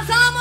Assalamualaikum